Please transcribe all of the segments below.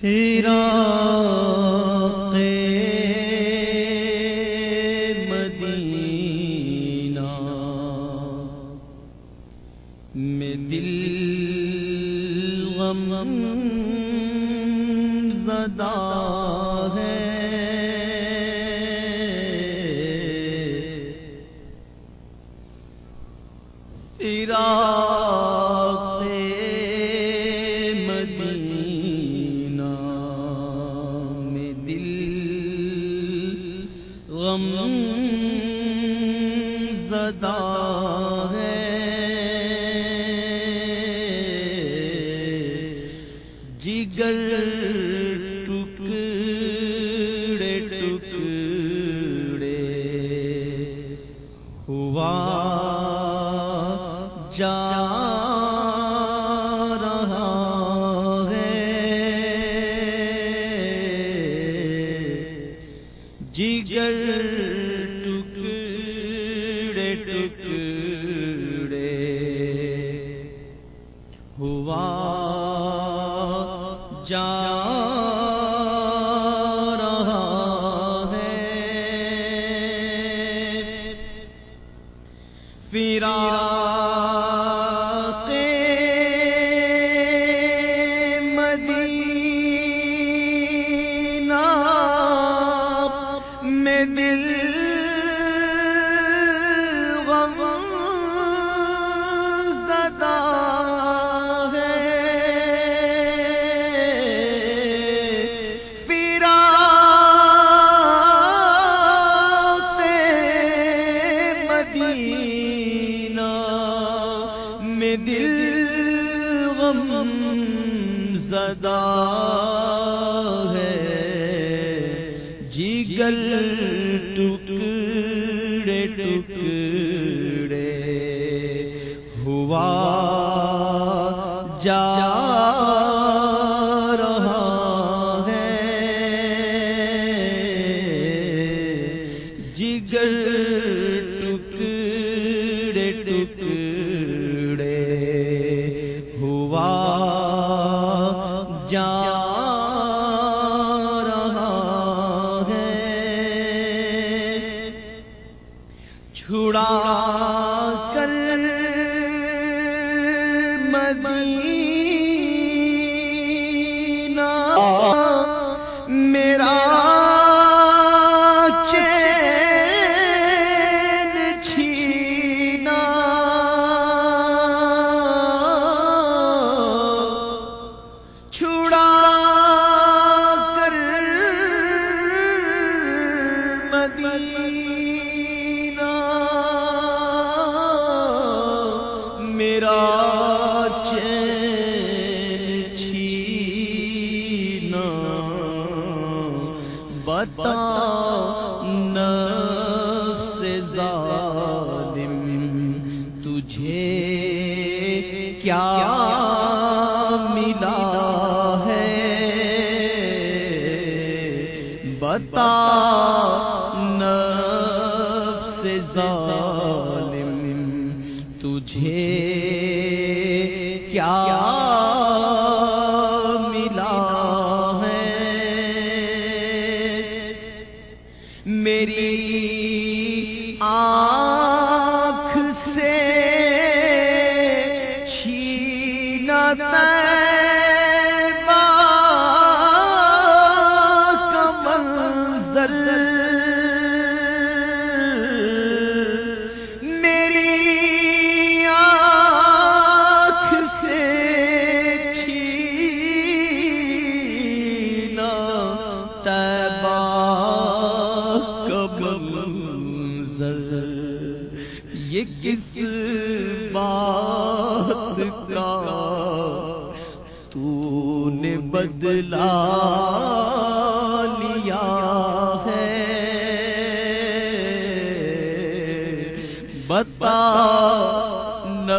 فیران ہے۔ میرا زدہ ہے جی گل مدینہ کیا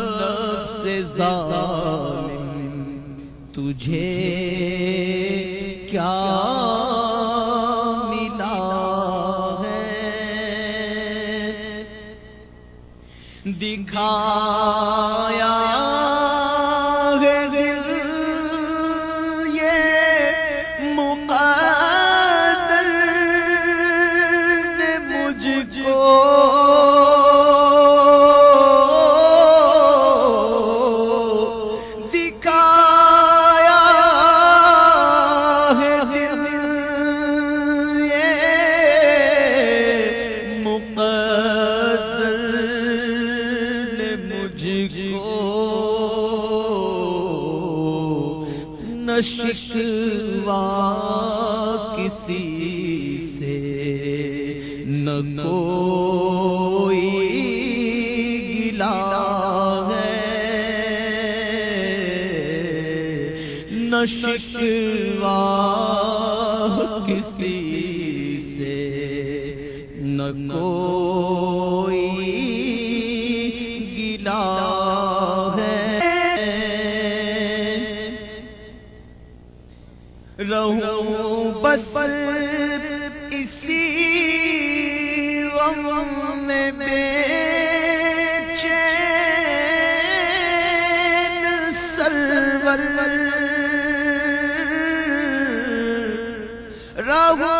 نفس ظالم تجھے کیا ملا ہے؟ دکھایا شکوا کسی سے نہ کوئی گلا ہے۔ نہ شکوا رہو بس اسی غم میں بے چین سرور رہو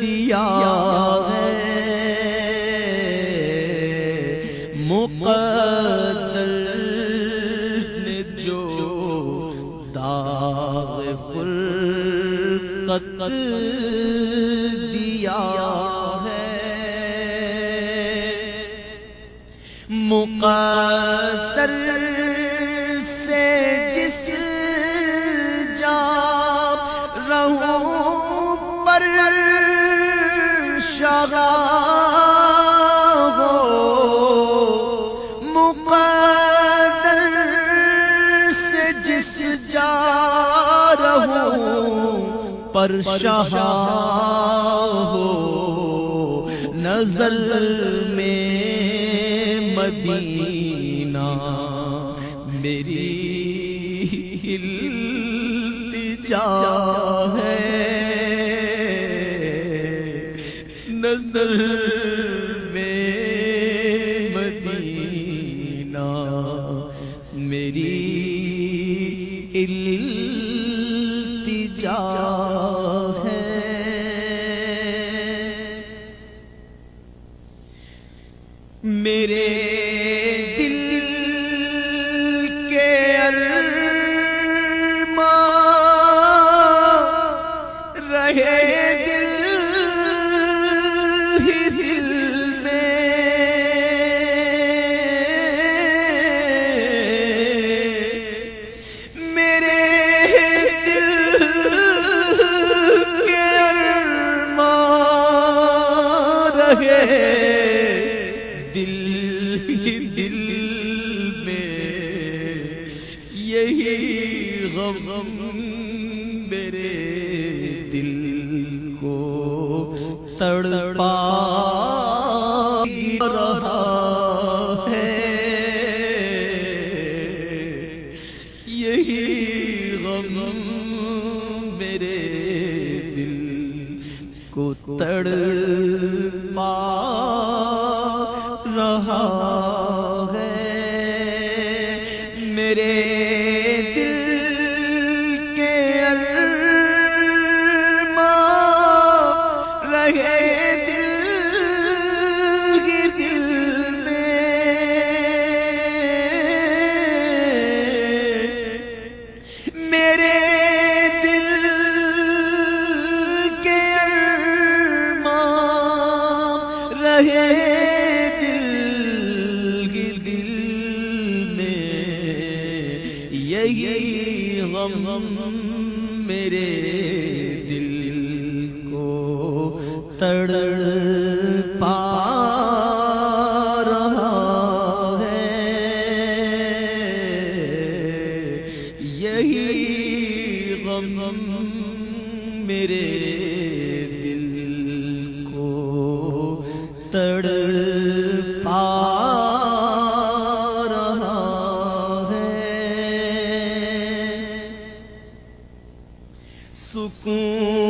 دیا مقدر نے جو داغ فرقت دیا ہے مقدر ہوں پر شاہ ہو نزل میں مدینہ میری جا ہے۔ نظر رہا سکون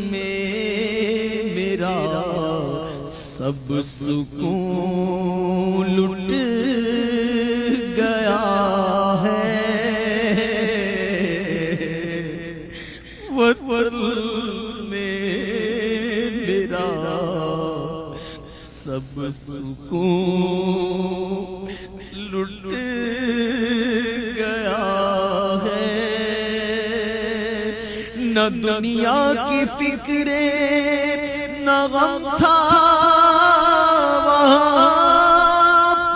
میں میرا سب سکون لٹ گیا ہے۔ میں میرا سب سکون دنیا کی فکرے نہ غم تھا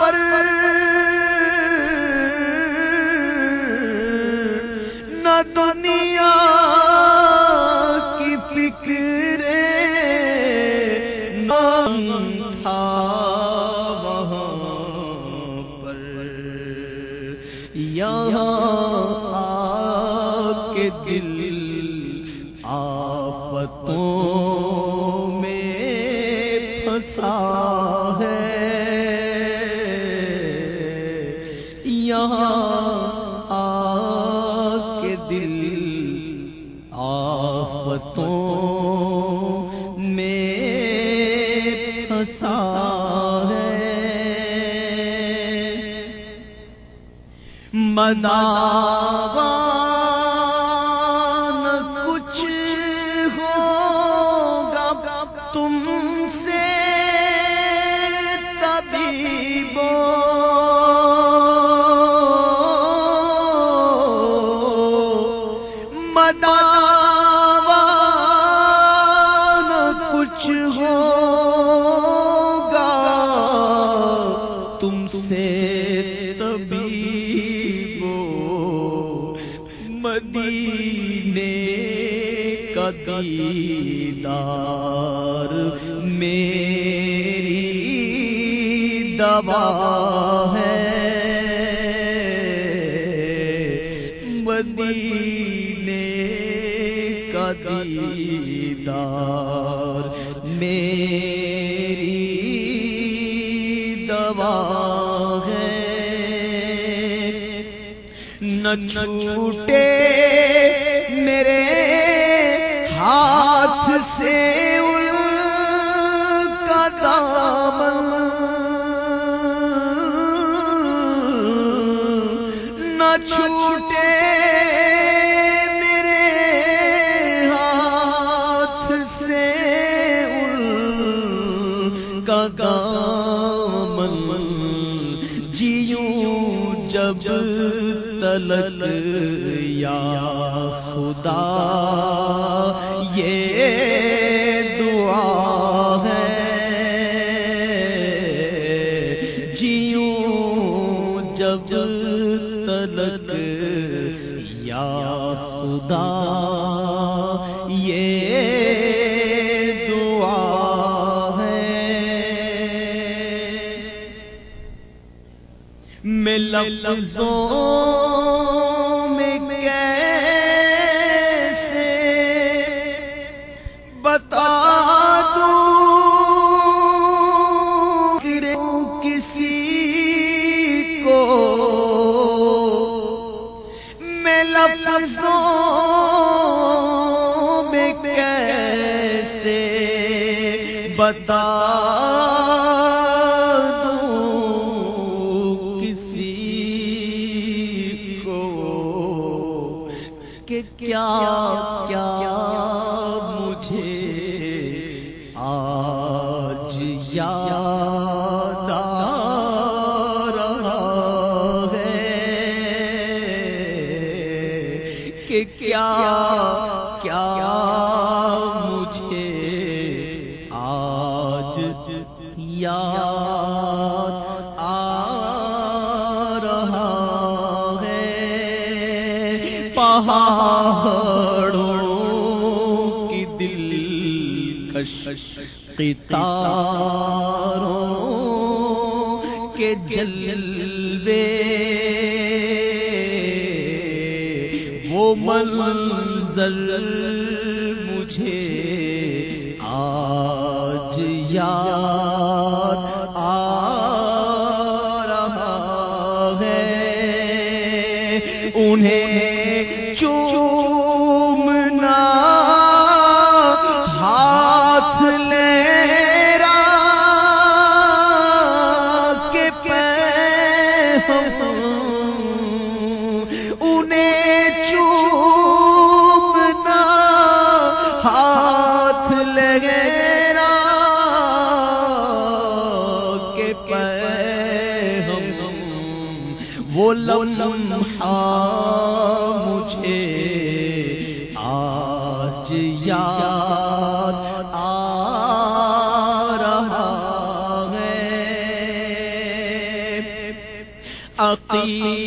پر۔ نہ دنیا مداوا دیدار میری دبا ہے۔ مدینے کا دیدار میری دبا ہے۔ نہ چھوٹے سے ان کا دامن نہ چھوٹے میرے ہاتھ سے ان کا دامن جیوں جب تلک یا خدا میں لفظوں رہا ہے کہ کیا کش کے جلوے وہ منظر مجھے آج یاد آ رہا ہے۔ انہیں وہ لمحہ مجھے آج یاد آ رہا ہے۔ عقیدت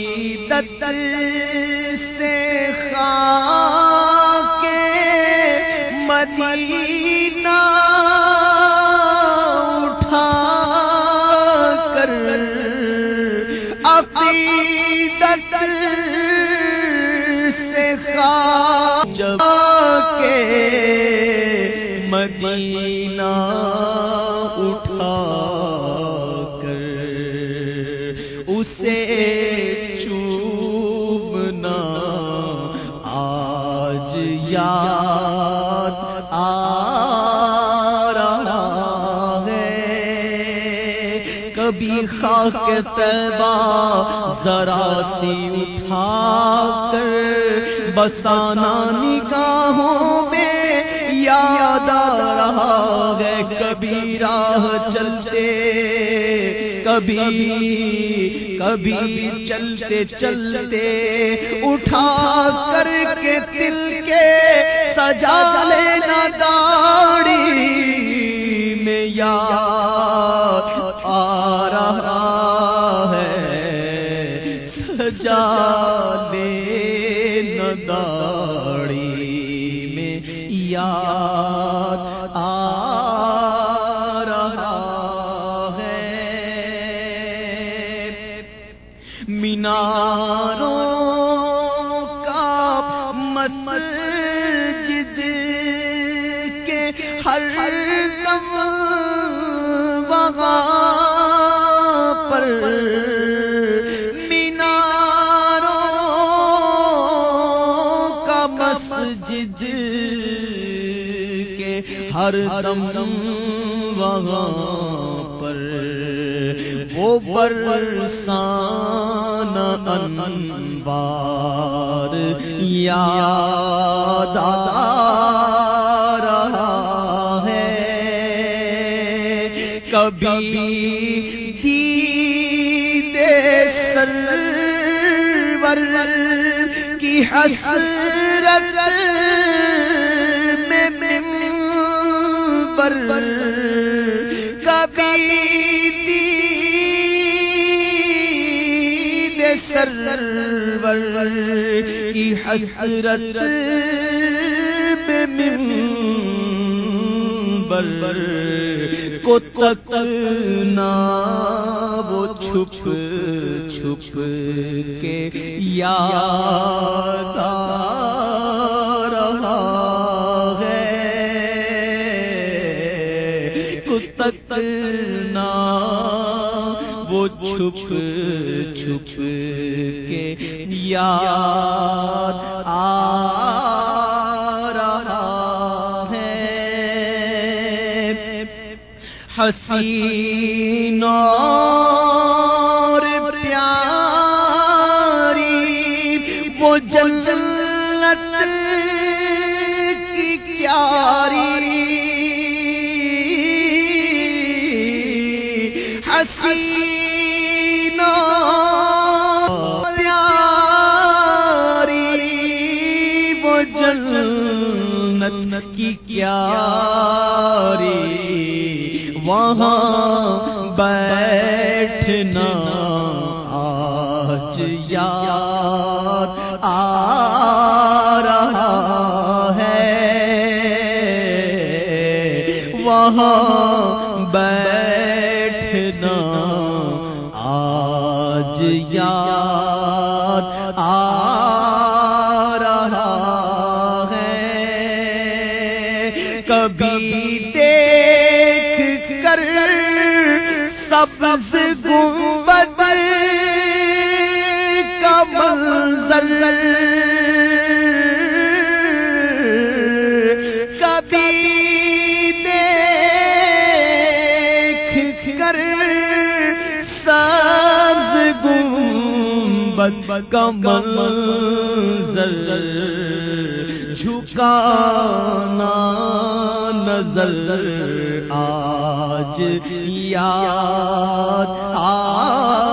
مدینہ اٹھا کر، اسے چوبنا۔ آج یاد آ رہا ہے۔ کبھی خاک تیبا ذرا سی اٹھا کر بسانا نگاہوں ہے، کبھی راہ چلتے، کبھی کبھی چلتے چلتے اٹھا کر کے دل کے سجا لینا مسجد کے ہر دم وہاں پر، وہ برسان انبار یاد آ رہا ہے۔ کبھی دید سرور کی حسرت سرور کی حسرت میں منبر کو تکنا وہ چھپ چھپ کے یاد آ رہا تکنا وہ چھپ چھپ کے یاد آ رہا ہے۔ حسین اور پیاری وہ جنت پیاری وہاں بیٹھنا آج یار آ رہا ہے۔ وہاں گنبد کا منظر جھکانا نظر آج یاد آ